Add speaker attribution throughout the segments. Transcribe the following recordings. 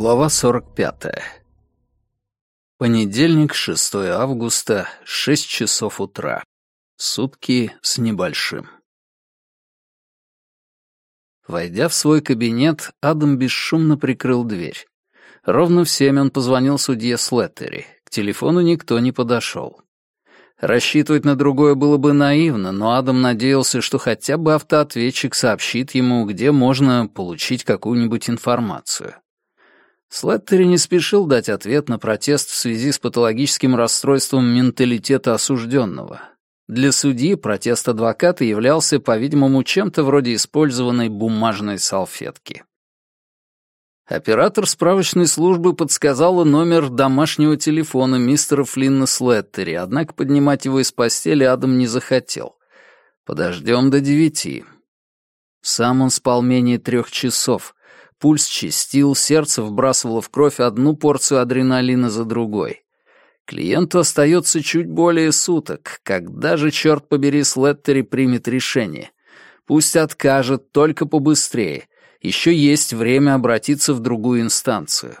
Speaker 1: Глава 45. Понедельник, 6 августа, 6 часов утра. Сутки с небольшим. Войдя в свой кабинет, Адам бесшумно прикрыл дверь. Ровно в семь он позвонил судье Слеттери. К телефону никто не подошел. Рассчитывать на другое было бы наивно, но Адам надеялся, что хотя бы автоответчик сообщит ему, где можно получить какую-нибудь информацию. Слеттери не спешил дать ответ на протест в связи с патологическим расстройством менталитета осужденного. Для судьи протест адвоката являлся, по-видимому, чем-то вроде использованной бумажной салфетки. Оператор справочной службы подсказала номер домашнего телефона мистера Флинна Слеттери, однако поднимать его из постели Адам не захотел. Подождем до девяти. Сам он спал менее трех часов. Пульс чистил, сердце вбрасывало в кровь одну порцию адреналина за другой. Клиенту остается чуть более суток. Когда же, черт побери, Слеттери примет решение? Пусть откажет, только побыстрее — еще есть время обратиться в другую инстанцию.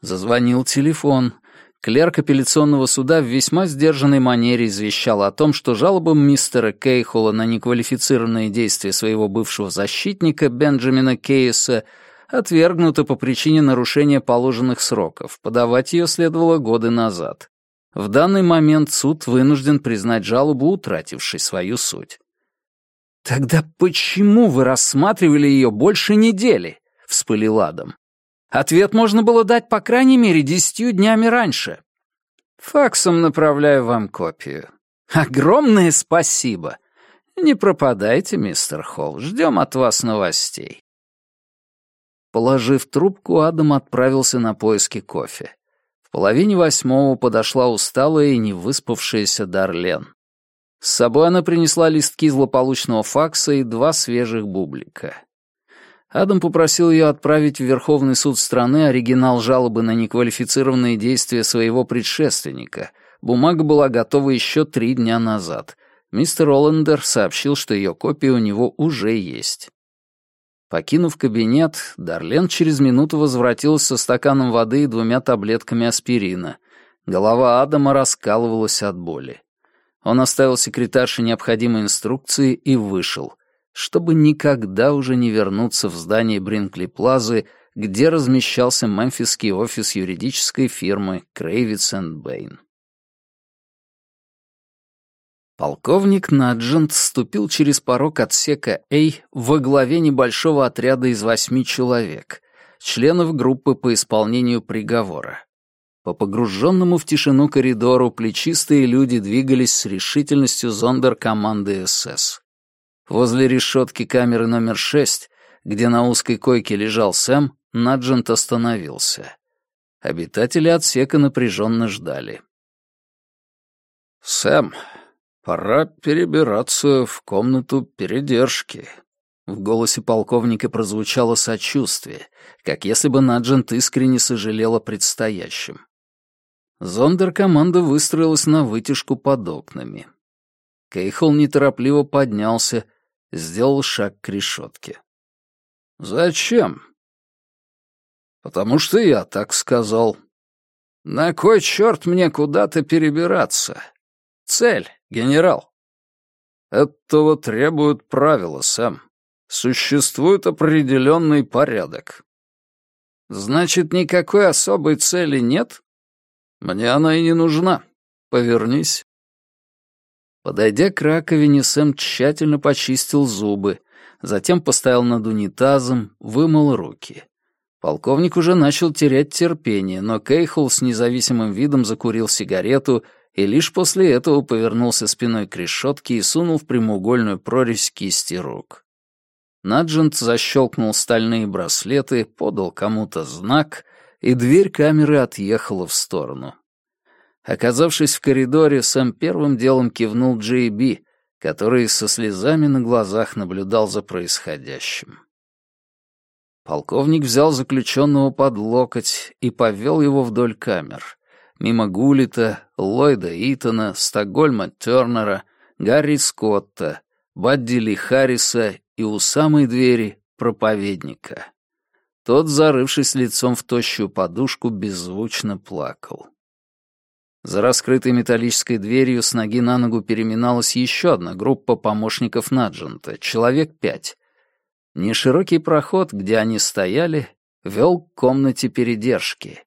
Speaker 1: Зазвонил телефон. Клерк апелляционного суда в весьма сдержанной манере извещал о том, что жалобам мистера Кейхола на неквалифицированные действия своего бывшего защитника Бенджамина Кейса отвергнуто по причине нарушения положенных сроков. Подавать ее следовало годы назад. В данный момент суд вынужден признать жалобу, утратившей свою суть. «Тогда почему вы рассматривали ее больше недели?» — вспылил Адам. «Ответ можно было дать по крайней мере десятью днями раньше». «Факсом направляю вам копию». «Огромное спасибо!» «Не пропадайте, мистер Холл, ждем от вас новостей». Положив трубку, Адам отправился на поиски кофе. В половине восьмого подошла усталая и невыспавшаяся Дарлен. С собой она принесла листки злополучного факса и два свежих бублика. Адам попросил ее отправить в Верховный суд страны оригинал жалобы на неквалифицированные действия своего предшественника. Бумага была готова еще три дня назад. Мистер Оллендер сообщил, что ее копия у него уже есть. Покинув кабинет, Дарлен через минуту возвратилась со стаканом воды и двумя таблетками аспирина. Голова Адама раскалывалась от боли. Он оставил секретарше необходимые инструкции и вышел, чтобы никогда уже не вернуться в здание Бринкли-Плазы, где размещался мемфисский офис юридической фирмы Крейвиц Бэйн. Полковник Наджент ступил через порог отсека А во главе небольшого отряда из восьми человек, членов группы по исполнению приговора. По погруженному в тишину коридору плечистые люди двигались с решительностью зондеркоманды СС. Возле решетки камеры номер шесть, где на узкой койке лежал Сэм, Наджент остановился. Обитатели отсека напряженно ждали. «Сэм, пора перебираться в комнату передержки». В голосе полковника прозвучало сочувствие, как если бы Наджент искренне сожалел о предстоящем. Зондеркоманда выстроилась на вытяжку под окнами. Кейхол неторопливо поднялся, сделал шаг к решетке. «Зачем?» «Потому что я так сказал. На кой черт мне куда-то перебираться? Цель, генерал». «Этого требуют правила, Сэм. Существует определенный порядок». «Значит, никакой особой цели нет?» Мне она и не нужна. Повернись. Подойдя к раковине, Сэм тщательно почистил зубы, затем поставил над унитазом, вымыл руки. Полковник уже начал терять терпение, но Кейхол с независимым видом закурил сигарету и лишь после этого повернулся спиной к решетке и сунул в прямоугольную прорезь кисти рук. Наджент защелкнул стальные браслеты, подал кому-то знак, и дверь камеры отъехала в сторону. Оказавшись в коридоре, Сэм первым делом кивнул Джей Би, который со слезами на глазах наблюдал за происходящим. Полковник взял заключенного под локоть и повел его вдоль камер. Мимо Гулита, Ллойда Итона, Стокгольма Тернера, Гарри Скотта, Бадди Ли Харриса и у самой двери проповедника. Тот, зарывшись лицом в тощую подушку, беззвучно плакал. За раскрытой металлической дверью с ноги на ногу переминалась еще одна группа помощников Наджента, человек пять. Неширокий проход, где они стояли, вел к комнате передержки.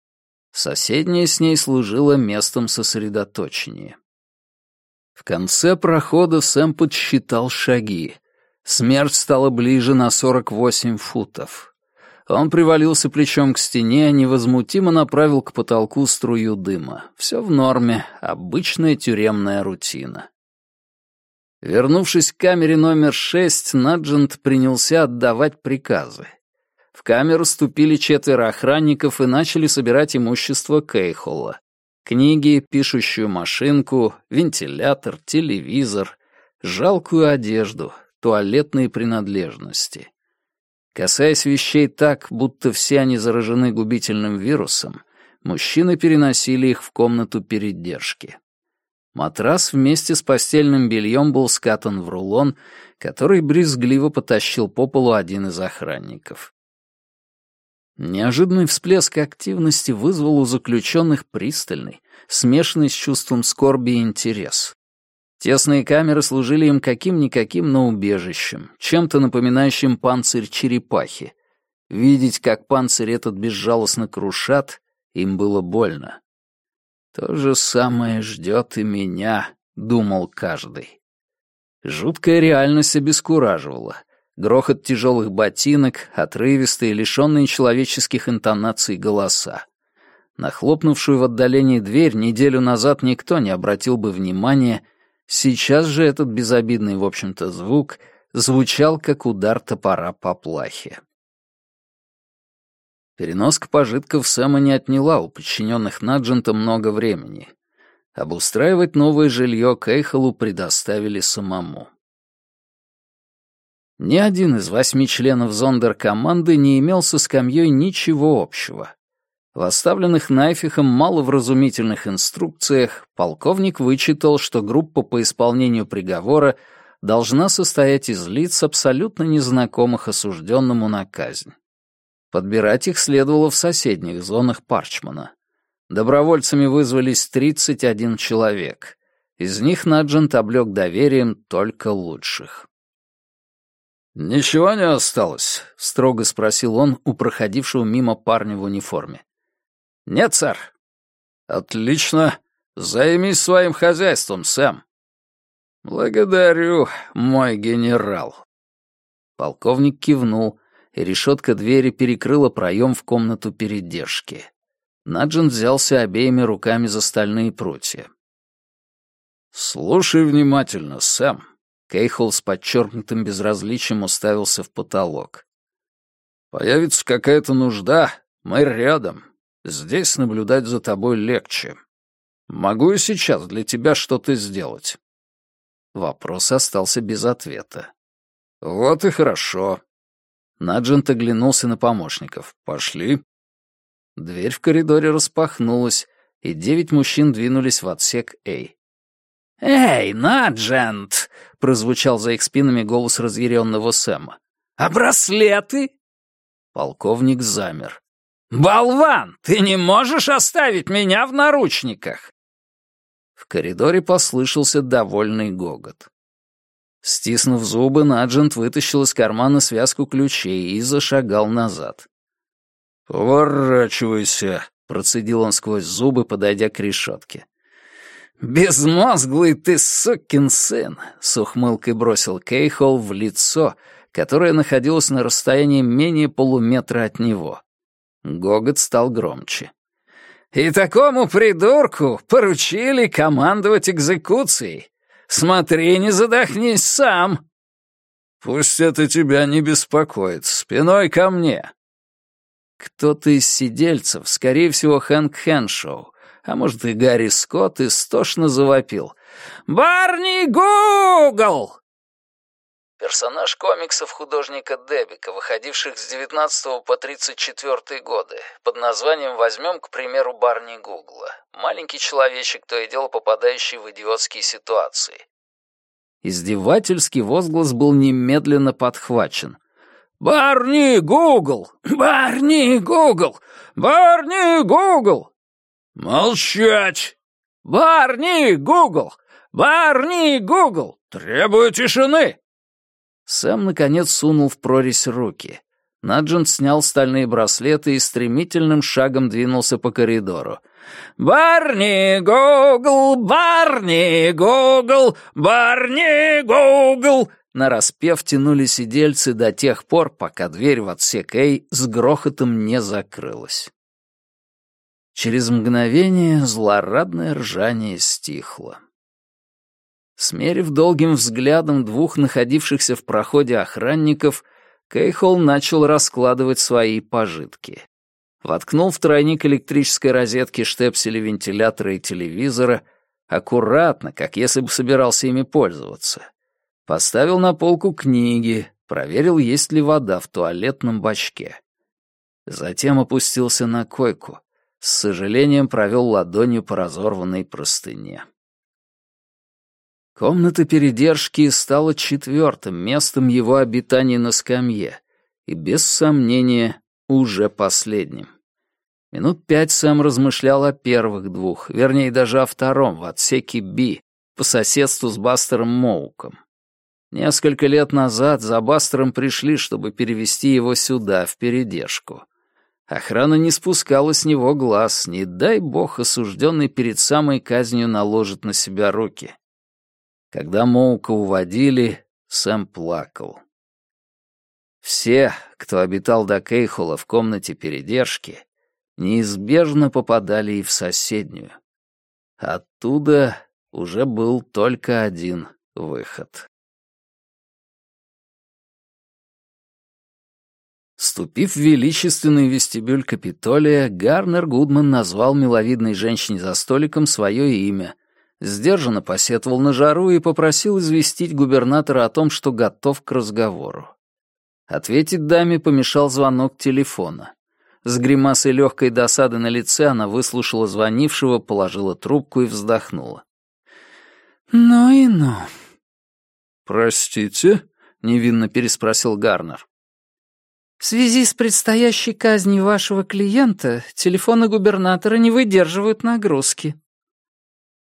Speaker 1: Соседняя с ней служила местом сосредоточения. В конце прохода Сэм подсчитал шаги. Смерть стала ближе на 48 футов. Он привалился плечом к стене, невозмутимо направил к потолку струю дыма. Все в норме, обычная тюремная рутина. Вернувшись к камере номер шесть, Наджент принялся отдавать приказы. В камеру ступили четверо охранников и начали собирать имущество Кейхола. Книги, пишущую машинку, вентилятор, телевизор, жалкую одежду, туалетные принадлежности. Касаясь вещей так, будто все они заражены губительным вирусом, мужчины переносили их в комнату передержки. Матрас вместе с постельным бельем был скатан в рулон, который брезгливо потащил по полу один из охранников. Неожиданный всплеск активности вызвал у заключенных пристальный, смешанный с чувством скорби и интерес. Тесные камеры служили им каким-никаким, но убежищем, чем-то напоминающим панцирь черепахи. Видеть, как панцирь этот безжалостно крушат, им было больно. «То же самое ждет и меня», — думал каждый. Жуткая реальность обескураживала. Грохот тяжелых ботинок, отрывистые, лишенные человеческих интонаций голоса. На хлопнувшую в отдалении дверь неделю назад никто не обратил бы внимания, Сейчас же этот безобидный, в общем-то, звук звучал, как удар топора по плахе. Переноска пожитков Сэма не отняла у подчиненных Наджента много времени. Обустраивать новое жилье Кейхолу предоставили самому. Ни один из восьми членов зондеркоманды не имел со скамьей ничего общего. В оставленных Найфихом маловразумительных инструкциях полковник вычитал, что группа по исполнению приговора должна состоять из лиц, абсолютно незнакомых осужденному на казнь. Подбирать их следовало в соседних зонах Парчмана. Добровольцами вызвались 31 человек. Из них Наджент облег доверием только лучших. «Ничего не осталось?» — строго спросил он у проходившего мимо парня в униформе. «Нет, сэр». «Отлично. Займись своим хозяйством, Сэм». «Благодарю, мой генерал». Полковник кивнул, и решетка двери перекрыла проем в комнату передержки. Наджин взялся обеими руками за стальные прутья. «Слушай внимательно, Сэм». Кейхол с подчеркнутым безразличием уставился в потолок. «Появится какая-то нужда, мы рядом, Здесь наблюдать за тобой легче. Могу и сейчас для тебя что-то сделать?» Вопрос остался без ответа. «Вот и хорошо». Наджент оглянулся на помощников. «Пошли». Дверь в коридоре распахнулась, и девять мужчин двинулись в отсек А. «Эй, Наджент!» — прозвучал за их спинами голос разъяренного Сэма. «А браслеты?» Полковник замер. «Болван, ты не можешь оставить меня в наручниках!» В коридоре послышался довольный гогот. Стиснув зубы, Наджент вытащил из кармана связку ключей и зашагал назад. «Поворачивайся», — процедил он сквозь зубы, подойдя к решетке. «Безмозглый ты сукин сын!» — с ухмылкой бросил Кейхол в лицо, которое находилось на расстоянии менее полуметра от него. Гогот стал громче. «И такому придурку поручили командовать экзекуцией. Смотри, не задохнись сам!» «Пусть это тебя не беспокоит. Спиной ко мне!» Кто-то из сидельцев, скорее всего, Хэнк Хэншоу, а может и Гарри Скотт, истошно завопил. «Барни Гугл! Персонаж комиксов художника Дебика, выходивших с 19 по 34 годы, под названием «Возьмем, к примеру, Барни Гугла». Маленький человечек, то и дело попадающий в идиотские ситуации. Издевательский возглас был немедленно подхвачен. Барни Гугл! Барни Гугл! Барни Гугл!» «Молчать!» «Барни Гугл! Барни Гугл! Требую тишины!» Сэм, наконец, сунул в прорезь руки. Наджент снял стальные браслеты и стремительным шагом двинулся по коридору. «Барни Гугл! Барни Гугл! Барни Гугл!» Нараспев тянули сидельцы до тех пор, пока дверь в отсек Эй с грохотом не закрылась. Через мгновение злорадное ржание стихло. Смерив долгим взглядом двух находившихся в проходе охранников, Кейхол начал раскладывать свои пожитки. Воткнул в тройник электрической розетки штепсели вентилятора и телевизора, аккуратно, как если бы собирался ими пользоваться. Поставил на полку книги, проверил, есть ли вода в туалетном бачке. Затем опустился на койку, с сожалением провел ладонью по разорванной простыне. Комната передержки стала четвертым местом его обитания на скамье и, без сомнения, уже последним. Минут пять Сэм размышлял о первых двух, вернее, даже о втором, в отсеке Би, по соседству с Бастером Моуком. Несколько лет назад за Бастером пришли, чтобы перевести его сюда, в передержку. Охрана не спускала с него глаз, не дай бог осужденный перед самой казнью наложит на себя руки. Когда Моука уводили, Сэм плакал. Все, кто обитал до Кейхола в комнате передержки, неизбежно попадали и в соседнюю. Оттуда уже был только один выход. Ступив в величественный вестибюль Капитолия, Гарнер Гудман назвал миловидной женщине за столиком свое имя, сдержанно посетовал на жару и попросил известить губернатора о том, что готов к разговору. Ответить даме помешал звонок телефона. С гримасой легкой досады на лице она выслушала звонившего, положила трубку и вздохнула. «Ну и ну».
Speaker 2: «Простите?» — невинно переспросил Гарнер.
Speaker 3: В связи с предстоящей казнью вашего клиента телефоны губернатора не выдерживают нагрузки.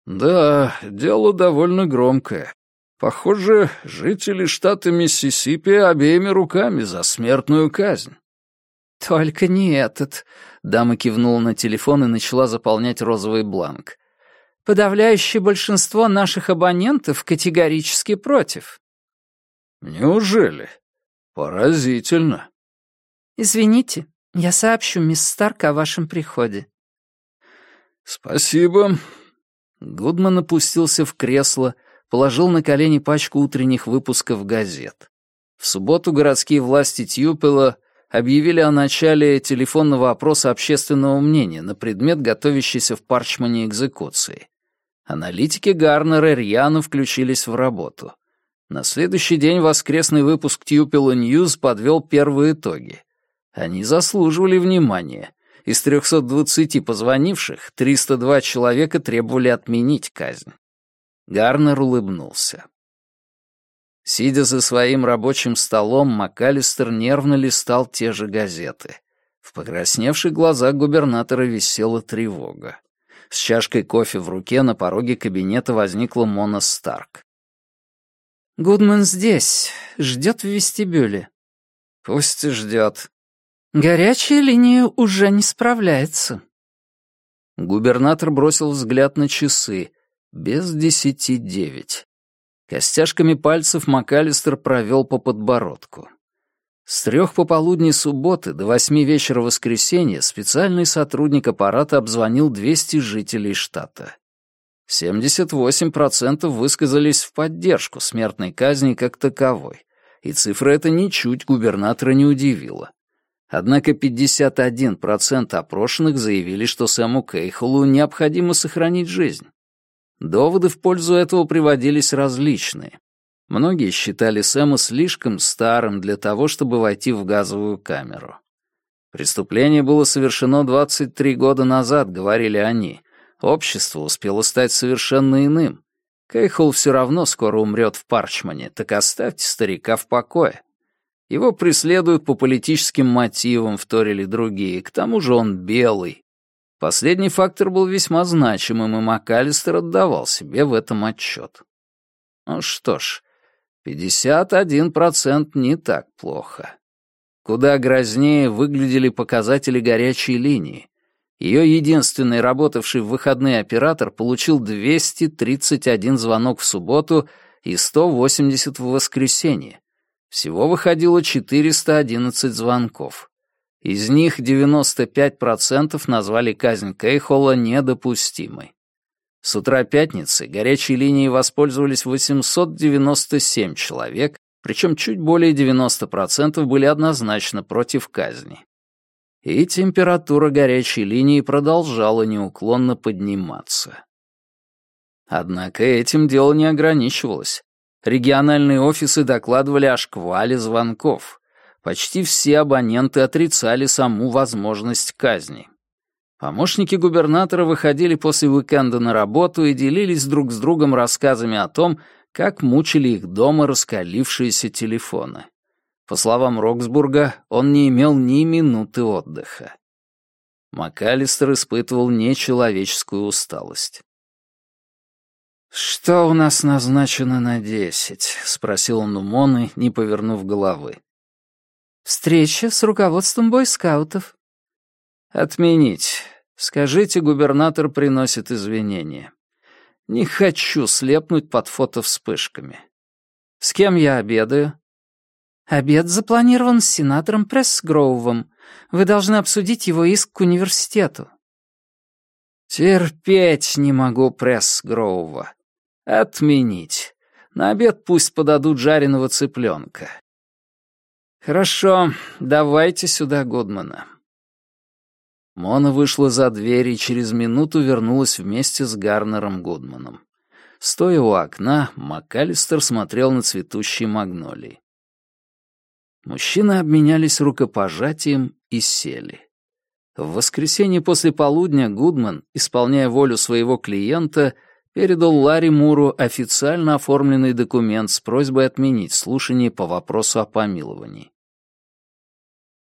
Speaker 2: Да, дело довольно громкое. Похоже, жители штата Миссисипи обеими руками за смертную казнь.
Speaker 3: Только не этот. Дама кивнула на телефон и начала заполнять розовый бланк. Подавляющее большинство наших абонентов категорически против.
Speaker 2: Неужели? Поразительно.
Speaker 3: «Извините, я сообщу мисс Старк о вашем приходе».
Speaker 2: «Спасибо».
Speaker 1: Гудман опустился в кресло, положил на колени пачку утренних выпусков газет. В субботу городские власти Тьюпела объявили о начале телефонного опроса общественного мнения на предмет готовящейся в Парчмане экзекуции. Аналитики Гарнера рьяно включились в работу. На следующий день воскресный выпуск Тьюпела Ньюз подвел первые итоги. Они заслуживали внимания. Из 320 позвонивших 302 человека требовали отменить казнь. Гарнер улыбнулся. Сидя за своим рабочим столом, МакАлистер нервно листал те же газеты. В покрасневших глазах губернатора висела тревога. С чашкой кофе в руке на пороге кабинета возникла Мона Старк.
Speaker 3: «Гудман здесь, ждет в вестибюле».
Speaker 1: «Пусть ждет.
Speaker 3: Горячая линия уже не справляется.
Speaker 1: Губернатор бросил взгляд на часы. Без десяти девять. Костяшками пальцев МакАлистер провел по подбородку. С трех пополудни субботы до восьми вечера воскресенья специальный сотрудник аппарата обзвонил 200 жителей штата. 78% высказались в поддержку смертной казни как таковой, и цифра эта ничуть губернатора не удивила. Однако 51% опрошенных заявили, что Сэму Кейхолу необходимо сохранить жизнь. Доводы в пользу этого приводились различные. Многие считали Сэма слишком старым для того, чтобы войти в газовую камеру. Преступление было совершено 23 года назад, говорили они. Общество успело стать совершенно иным. Кейхол все равно скоро умрет в Парчмане, так оставьте старика в покое. Его преследуют по политическим мотивам, вторили другие. К тому же он белый. Последний фактор был весьма значимым, и МакАлистер отдавал себе в этом отчет. Ну что ж, 51% не так плохо. Куда грознее выглядели показатели горячей линии. Ее единственный работавший в выходные оператор получил 231 звонок в субботу и 180 в воскресенье. Всего выходило 411 звонков. Из них 95% назвали казнь Кейхола недопустимой. С утра пятницы горячей линией воспользовались 897 человек, причем чуть более 90% были однозначно против казни. И температура горячей линии продолжала неуклонно подниматься. Однако этим дело не ограничивалось. Региональные офисы докладывали о шквале звонков. Почти все абоненты отрицали саму возможность казни. Помощники губернатора выходили после уикенда на работу и делились друг с другом рассказами о том, как мучили их дома раскалившиеся телефоны. По словам Роксбурга, он не имел ни минуты отдыха. МакАлистер испытывал нечеловеческую усталость. «Что у нас назначено на десять?» — спросил он у Моны, не повернув головы.
Speaker 3: «Встреча с руководством бойскаутов».
Speaker 1: «Отменить. Скажите, губернатор приносит извинения. Не хочу слепнуть под фото вспышками. С кем я обедаю?»
Speaker 3: «Обед запланирован с сенатором Прессгроувом. Вы должны обсудить его иск к университету».
Speaker 1: «Терпеть не могу Прессгроува. Отменить. На обед пусть подадут жареного цыпленка. Хорошо, давайте сюда Гудмана. Мона вышла за дверь и через минуту вернулась вместе с Гарнером Гудманом. Стоя у окна, МакАлистер смотрел на цветущие магнолии. Мужчины обменялись рукопожатием и сели. В воскресенье после полудня Гудман, исполняя волю своего клиента, передал Ларри Муру официально оформленный документ с просьбой отменить слушание по вопросу о помиловании.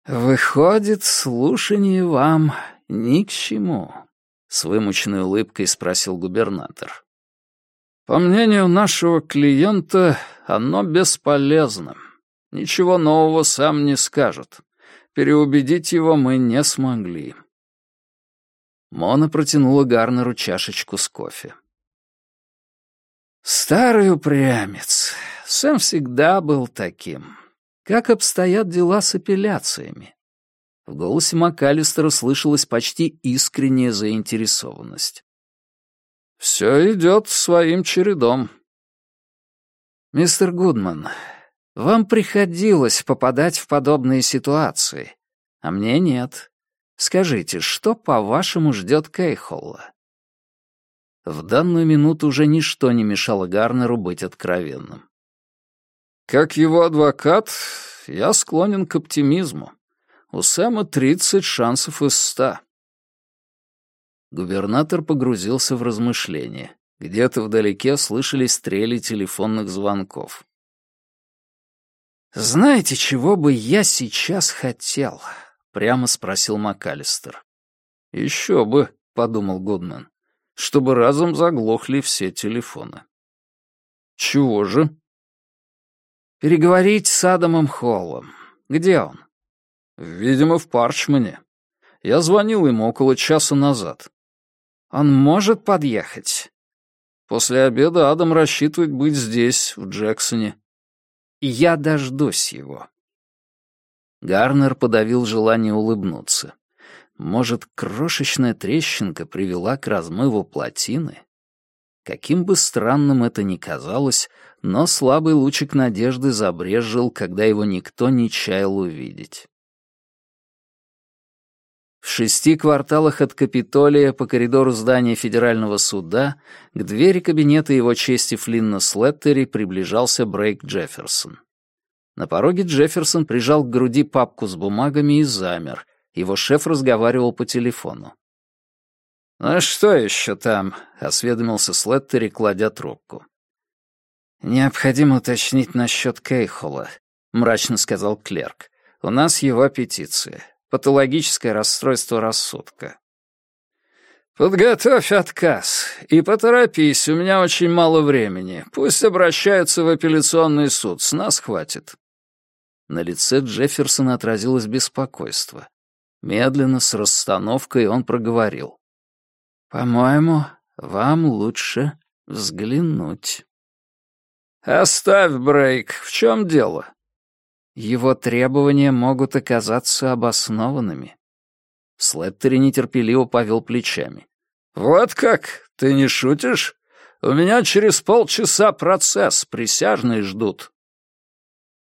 Speaker 1: «Выходит, слушание вам ни к чему?» — с вымученной улыбкой спросил губернатор. «По мнению нашего клиента, оно бесполезно. Ничего нового сам не скажет. Переубедить его мы не смогли». Мона протянула Гарнеру чашечку с кофе. Старый упрямец. Сэм всегда был таким. Как обстоят дела с апелляциями? В голосе МакАлистера слышалась почти искренняя заинтересованность. «Все идет своим чередом». «Мистер Гудман, вам приходилось попадать в подобные ситуации, а мне нет. Скажите, что, по-вашему, ждет Кейхолла?» В данную минуту уже ничто не мешало Гарнеру быть откровенным. «Как его адвокат, я склонен к оптимизму. У Сэма тридцать шансов из ста». Губернатор погрузился в размышления. Где-то вдалеке слышались стрели телефонных звонков. «Знаете, чего бы я сейчас хотел?» — прямо спросил МакАлистер. «Еще бы», — подумал Гудман чтобы разом заглохли все телефоны. Чего же? Переговорить с Адамом Холлом. Где он? Видимо, в Парчмане. Я звонил ему около часа назад. Он может подъехать? После обеда Адам рассчитывает быть здесь, в Джексоне. Я дождусь его. Гарнер подавил желание улыбнуться. Может, крошечная трещинка привела к размыву плотины? Каким бы странным это ни казалось, но слабый лучик надежды забрежил, когда его никто не чаял увидеть. В шести кварталах от Капитолия по коридору здания Федерального суда к двери кабинета его чести Флинна Слеттери приближался Брейк Джефферсон. На пороге Джефферсон прижал к груди папку с бумагами и замер, его шеф разговаривал по телефону. «Ну что еще там?» — осведомился Слеттери, кладя трубку. «Необходимо уточнить насчет Кейхола. мрачно сказал клерк. «У нас его петиция. Патологическое расстройство рассудка».
Speaker 2: «Подготовь отказ и поторопись, у меня очень мало времени. Пусть обращаются в апелляционный суд, с нас хватит».
Speaker 1: На лице Джефферсона отразилось беспокойство. Медленно, с расстановкой, он проговорил. «По-моему, вам лучше взглянуть».
Speaker 2: «Оставь брейк. В чем дело?»
Speaker 1: Его требования могут оказаться обоснованными. Слеттери нетерпеливо повел плечами.
Speaker 2: «Вот как? Ты не шутишь? У меня через полчаса процесс, присяжные ждут».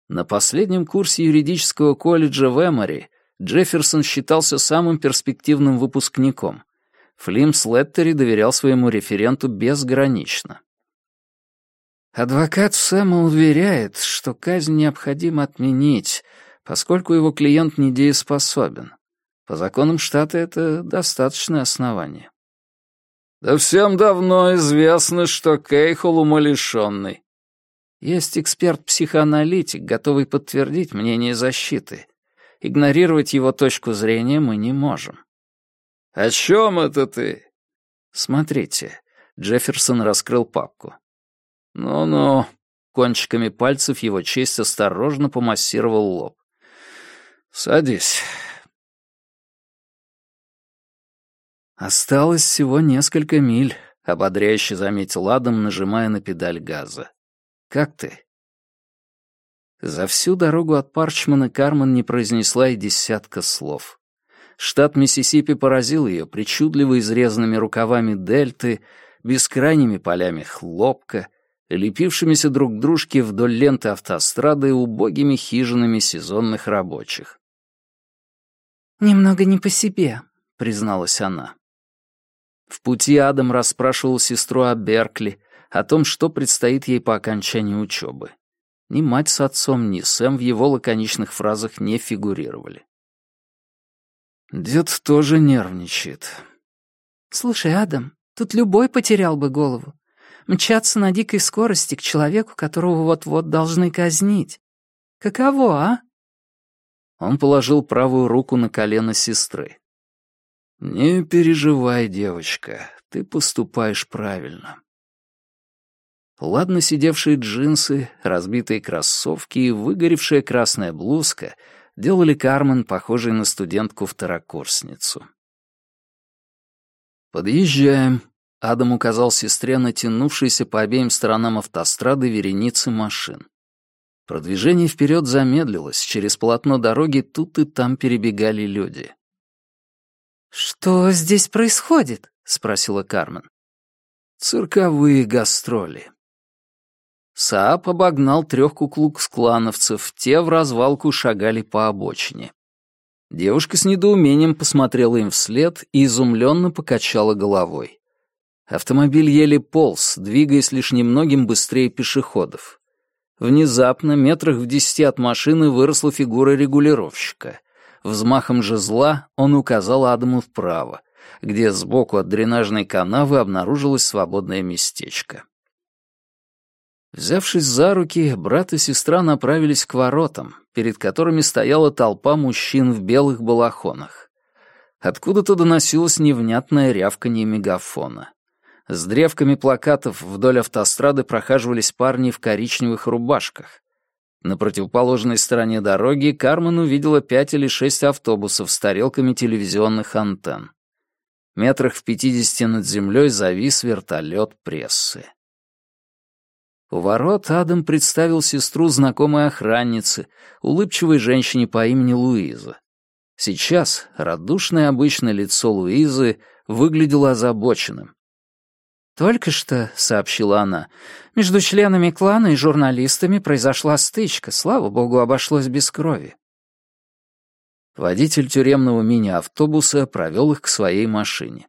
Speaker 1: На последнем курсе юридического колледжа в Эмори Джефферсон считался самым перспективным выпускником. Флим Слеттери доверял своему референту безгранично. Адвокат Сэма уверяет, что казнь необходимо отменить, поскольку его клиент недееспособен. По законам штата это достаточное основание.
Speaker 2: Да всем давно известно, что Кейхол умалишенный.
Speaker 1: Есть эксперт-психоаналитик, готовый подтвердить мнение защиты. Игнорировать его точку зрения мы не можем.
Speaker 2: «О чем это ты?»
Speaker 1: «Смотрите». Джефферсон раскрыл папку.
Speaker 2: «Ну-ну».
Speaker 1: Кончиками пальцев его честь осторожно помассировал лоб.
Speaker 2: «Садись».
Speaker 1: «Осталось всего несколько миль», — ободряюще заметил Адам, нажимая на педаль газа. «Как ты?» За всю дорогу от Парчмана Кармен не произнесла и десятка слов. Штат Миссисипи поразил ее причудливо изрезанными рукавами дельты, бескрайними полями хлопка, лепившимися друг к дружке вдоль ленты автострады и убогими хижинами сезонных рабочих.
Speaker 3: «Немного не по себе», — призналась она.
Speaker 1: В пути Адам расспрашивал сестру о Беркли, о том, что предстоит ей по окончании учебы. Ни мать с отцом, ни Сэм в его лаконичных фразах не фигурировали. Дед тоже нервничает.
Speaker 3: «Слушай, Адам, тут любой потерял бы голову. Мчаться на дикой скорости к человеку, которого вот-вот должны казнить. Каково, а?»
Speaker 1: Он положил правую руку на колено сестры. «Не переживай, девочка, ты поступаешь правильно. Ладно сидевшие джинсы, разбитые кроссовки и выгоревшая красная блузка делали Кармен похожей на студентку-второкурсницу. «Подъезжаем», — Адам указал сестре натянувшейся по обеим сторонам автострады вереницы машин. Продвижение вперед замедлилось, через полотно дороги тут и там перебегали люди.
Speaker 3: «Что здесь происходит?» — спросила Кармен.
Speaker 1: «Цирковые гастроли», Саап обогнал трех куклукс-клановцев, те в развалку шагали по обочине. Девушка с недоумением посмотрела им вслед и изумленно покачала головой. Автомобиль еле полз, двигаясь лишь немногим быстрее пешеходов. Внезапно, метрах в десяти от машины, выросла фигура регулировщика. Взмахом жезла он указал Адаму вправо, где сбоку от дренажной канавы обнаружилось свободное местечко. Взявшись за руки, брат и сестра направились к воротам, перед которыми стояла толпа мужчин в белых балахонах. Откуда-то доносилось невнятное рявканье мегафона. С древками плакатов вдоль автострады прохаживались парни в коричневых рубашках. На противоположной стороне дороги Кармен увидела пять или шесть автобусов с тарелками телевизионных антенн. Метрах в пятидесяти над землей завис вертолет прессы. У ворот Адам представил сестру знакомой охранницы, улыбчивой женщине по имени Луиза. Сейчас радушное обычное лицо Луизы выглядело озабоченным.
Speaker 3: «Только что», — сообщила она, — «между членами клана и журналистами произошла стычка. Слава богу, обошлось без крови».
Speaker 1: Водитель тюремного мини-автобуса провел их к своей машине.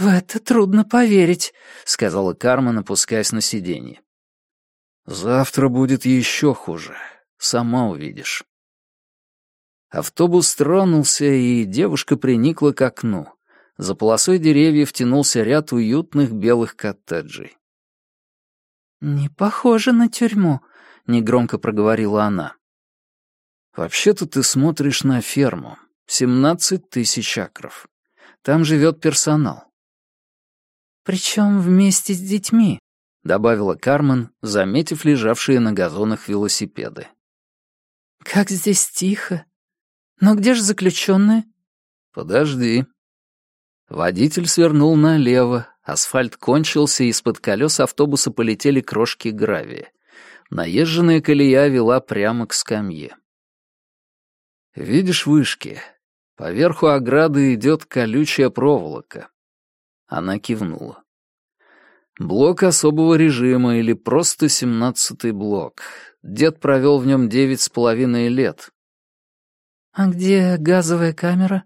Speaker 3: «В это трудно поверить», —
Speaker 1: сказала Кармен, опускаясь на сиденье. «Завтра будет еще хуже. Сама увидишь». Автобус тронулся, и девушка приникла к окну. За полосой деревьев тянулся ряд уютных белых коттеджей.
Speaker 3: «Не похоже на тюрьму.
Speaker 1: — негромко проговорила она. «Вообще-то ты смотришь на ферму. Семнадцать тысяч акров. Там живет персонал».
Speaker 3: «Причем вместе с детьми», —
Speaker 1: добавила Кармен, заметив лежавшие на газонах велосипеды.
Speaker 3: «Как здесь тихо. Но где же заключенные?»
Speaker 1: «Подожди». Водитель свернул налево, асфальт кончился, и из-под колес автобуса полетели крошки гравия. Наезженная колея вела прямо к скамье. «Видишь вышки? Поверху ограды идет колючая проволока». Она кивнула. Блок особого режима или просто семнадцатый блок. Дед провел в нем девять с половиной лет.
Speaker 3: «А где газовая камера?»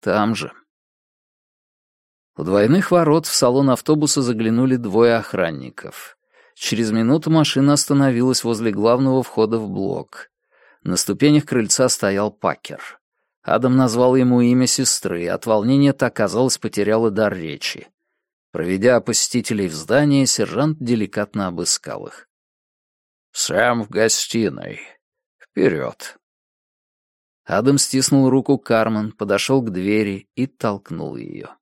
Speaker 1: «Там же». У двойных ворот в салон автобуса заглянули двое охранников. Через минуту машина остановилась возле главного входа в блок. На ступенях крыльца стоял Пакер. Адам назвал ему имя сестры, и от волнения так казалось потеряла дар речи. Проведя посетителей в здание, сержант деликатно обыскал их. «Сэм в гостиной. Вперед!» Адам стиснул руку Кармен, подошел к двери и толкнул ее.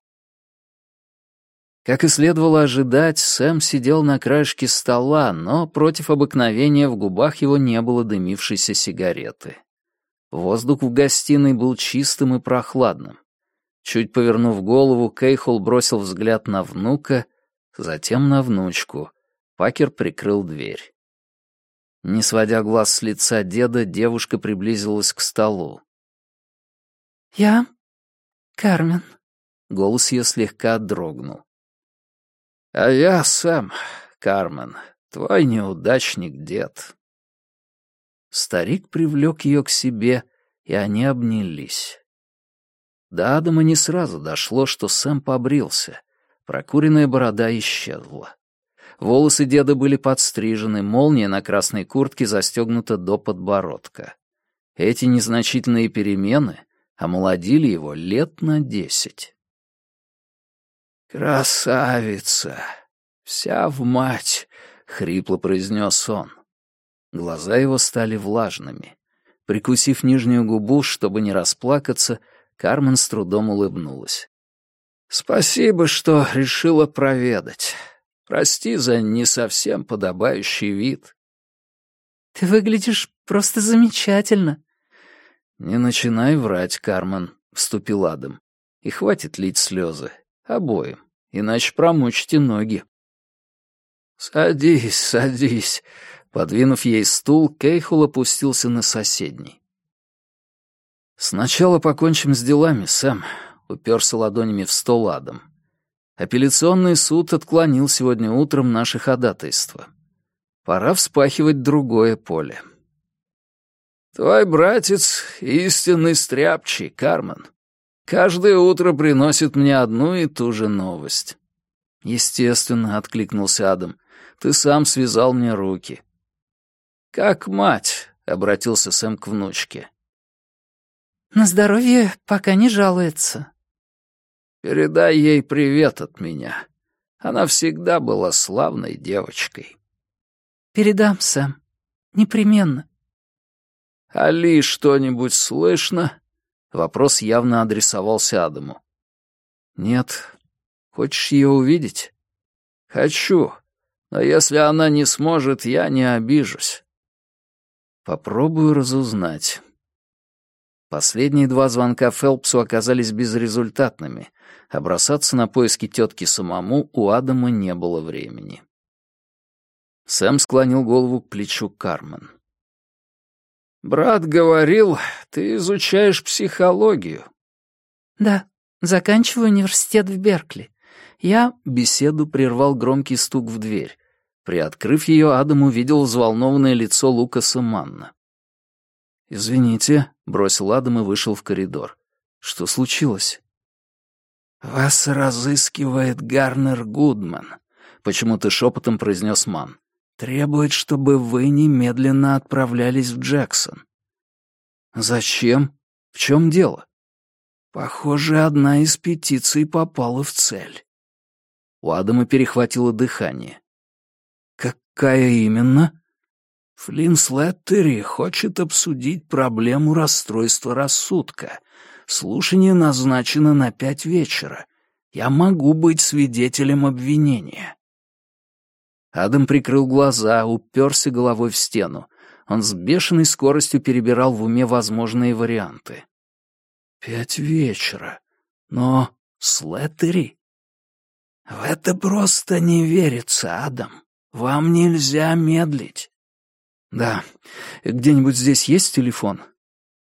Speaker 1: Как и следовало ожидать, Сэм сидел на краешке стола, но против обыкновения в губах его не было дымившейся сигареты. Воздух в гостиной был чистым и прохладным. Чуть повернув голову, Кейхол бросил взгляд на внука, затем на внучку. Пакер прикрыл дверь. Не сводя глаз с лица деда, девушка приблизилась к столу.
Speaker 3: «Я Кармен».
Speaker 1: Голос ее слегка дрогнул. «А я Сэм, Кармен, твой неудачник дед». Старик привлек ее к себе, и они обнялись. До Адама не сразу дошло, что Сэм побрился. Прокуренная борода исчезла. Волосы деда были подстрижены, молния на красной куртке застегнута до подбородка. Эти незначительные перемены омолодили его лет на десять. «Красавица! Вся в мать!» — хрипло произнес он. Глаза его стали влажными. Прикусив нижнюю губу, чтобы не расплакаться, Кармен с трудом улыбнулась. «Спасибо, что решила проведать. Прости за не совсем подобающий вид».
Speaker 3: «Ты выглядишь просто замечательно».
Speaker 1: «Не начинай врать, Кармен», — вступил Адам. «И хватит лить слезы. Обоим. Иначе промочите ноги». «Садись, садись», Подвинув ей стул, Кейхул опустился на соседний. «Сначала покончим с делами, Сэм», — уперся ладонями в стол Адам. «Апелляционный суд отклонил сегодня утром наше ходатайство. Пора вспахивать другое поле». «Твой братец — истинный стряпчий, Кармен. Каждое утро приносит мне одну и ту же новость». «Естественно», — откликнулся Адам. «Ты сам связал мне руки». «Как мать», — обратился Сэм к внучке.
Speaker 3: «На здоровье пока не жалуется».
Speaker 1: «Передай ей привет от меня. Она всегда была славной девочкой».
Speaker 3: «Передам, Сэм. Непременно».
Speaker 1: «Али что-нибудь слышно?» Вопрос явно адресовался Адаму. «Нет. Хочешь ее увидеть?» «Хочу. Но если она не сможет, я не обижусь. Попробую разузнать. Последние два звонка Фелпсу оказались безрезультатными, а бросаться на поиски тетки самому у Адама не было времени. Сэм склонил голову к плечу Кармен. «Брат говорил, ты изучаешь психологию».
Speaker 3: «Да, заканчиваю университет в Беркли. Я...»
Speaker 1: Беседу прервал громкий стук в дверь. Приоткрыв ее, Адам увидел взволнованное лицо Лукаса Манна. «Извините», — бросил Адам и вышел в коридор. «Что случилось?» «Вас разыскивает Гарнер Гудман», — почему-то шепотом произнес Ман. «Требует, чтобы вы немедленно отправлялись в Джексон». «Зачем? В чем дело?» «Похоже, одна из петиций попала в цель». У Адама перехватило дыхание. «Какая именно?»
Speaker 2: Флинн Слеттери хочет обсудить проблему расстройства рассудка. Слушание назначено на пять вечера. Я могу быть свидетелем обвинения».
Speaker 1: Адам прикрыл глаза, уперся головой в стену. Он с бешеной скоростью перебирал в уме возможные варианты.
Speaker 2: «Пять вечера. Но Слеттери?» «В это просто не верится, Адам. Вам нельзя медлить.
Speaker 1: «Да. Где-нибудь здесь есть телефон?»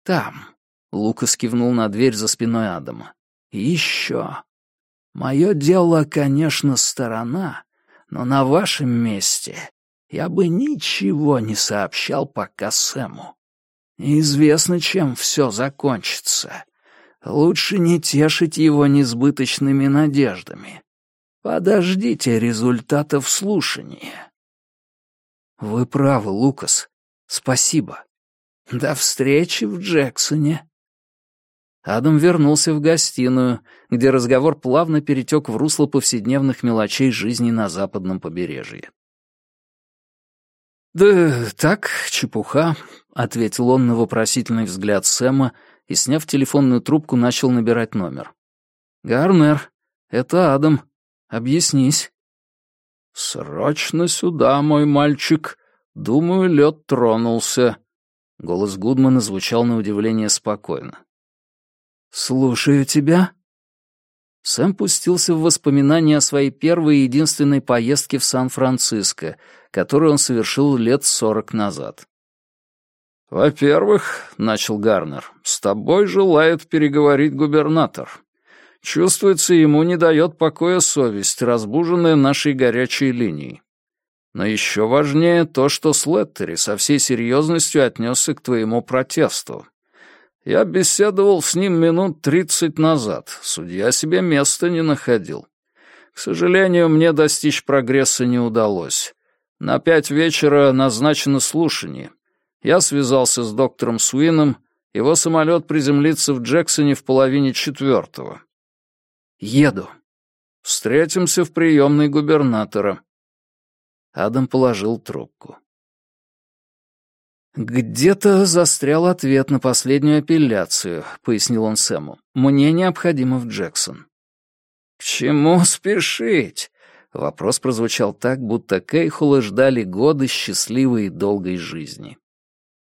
Speaker 2: «Там».
Speaker 1: Лукас кивнул на дверь за спиной Адама.
Speaker 2: еще. Мое дело, конечно, сторона, но на вашем месте я бы ничего не сообщал пока Сэму. Неизвестно, чем все закончится. Лучше не тешить его несбыточными надеждами. Подождите результатов слушания».
Speaker 1: «Вы правы, Лукас. Спасибо.
Speaker 2: До встречи в Джексоне».
Speaker 1: Адам вернулся в гостиную, где разговор плавно перетек в русло повседневных мелочей жизни на западном побережье. «Да так, чепуха», — ответил он на вопросительный взгляд Сэма и, сняв телефонную трубку, начал набирать номер. «Гарнер, это Адам. Объяснись».
Speaker 2: «Срочно сюда, мой мальчик. Думаю, лед тронулся».
Speaker 1: Голос Гудмана звучал на удивление спокойно.
Speaker 2: «Слушаю тебя».
Speaker 1: Сэм пустился в воспоминания о своей первой и единственной поездке в Сан-Франциско, которую он совершил лет сорок назад.
Speaker 2: «Во-первых, — начал Гарнер, — с тобой желает переговорить губернатор. Чувствуется, ему не дает покоя совесть, разбуженная нашей горячей линией. Но еще важнее то, что Слеттери со всей серьезностью отнесся к твоему протесту. Я беседовал с ним минут тридцать назад. Судья себе места не находил. К сожалению, мне достичь прогресса не удалось. На пять вечера назначено слушание. Я связался с доктором Суином, его самолет приземлится в Джексоне в половине четвертого.
Speaker 1: Еду.
Speaker 2: Встретимся в приемной губернатора.
Speaker 1: Адам положил трубку. «Где-то застрял ответ на последнюю апелляцию», — пояснил он Сэму. «Мне необходимо в Джексон».
Speaker 2: «К чему спешить?»
Speaker 1: Вопрос прозвучал так, будто Кейхула ждали годы счастливой и долгой жизни.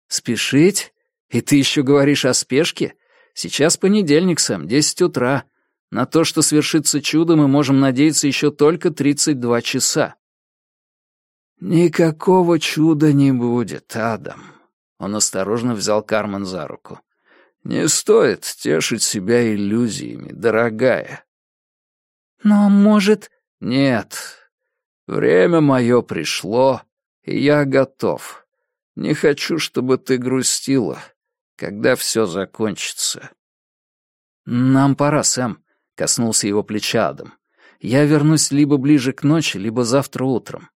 Speaker 1: «Спешить? И ты еще говоришь о спешке? Сейчас понедельник, Сэм, десять утра. На то, что свершится чудо, мы можем надеяться еще только 32 часа.
Speaker 2: «Никакого чуда не будет, Адам», — он осторожно взял Кармен за руку. «Не стоит тешить себя иллюзиями, дорогая».
Speaker 3: «Но, может...»
Speaker 2: «Нет. Время мое пришло, и я готов. Не хочу, чтобы ты грустила, когда все закончится».
Speaker 1: «Нам пора, Сэм. — коснулся его плеча Адам. «Я вернусь либо ближе к ночи, либо завтра утром».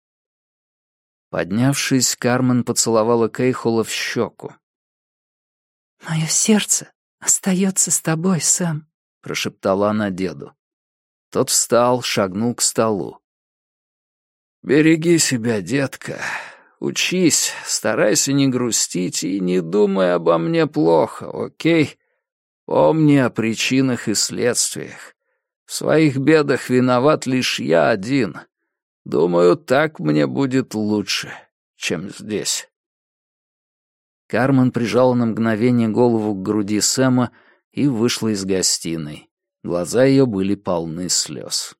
Speaker 1: Поднявшись, Кармен поцеловала Кейхола в щеку.
Speaker 3: «Мое сердце остается с тобой, Сэм», —
Speaker 1: прошептала она деду. Тот встал, шагнул к столу.
Speaker 2: «Береги себя, детка. Учись, старайся не грустить и не думай обо мне плохо, окей? Помни о причинах и следствиях. В своих бедах виноват лишь я один. Думаю, так мне будет лучше, чем здесь».
Speaker 1: Кармен прижала на мгновение голову к груди Сэма и вышла из гостиной. Глаза ее были полны слез.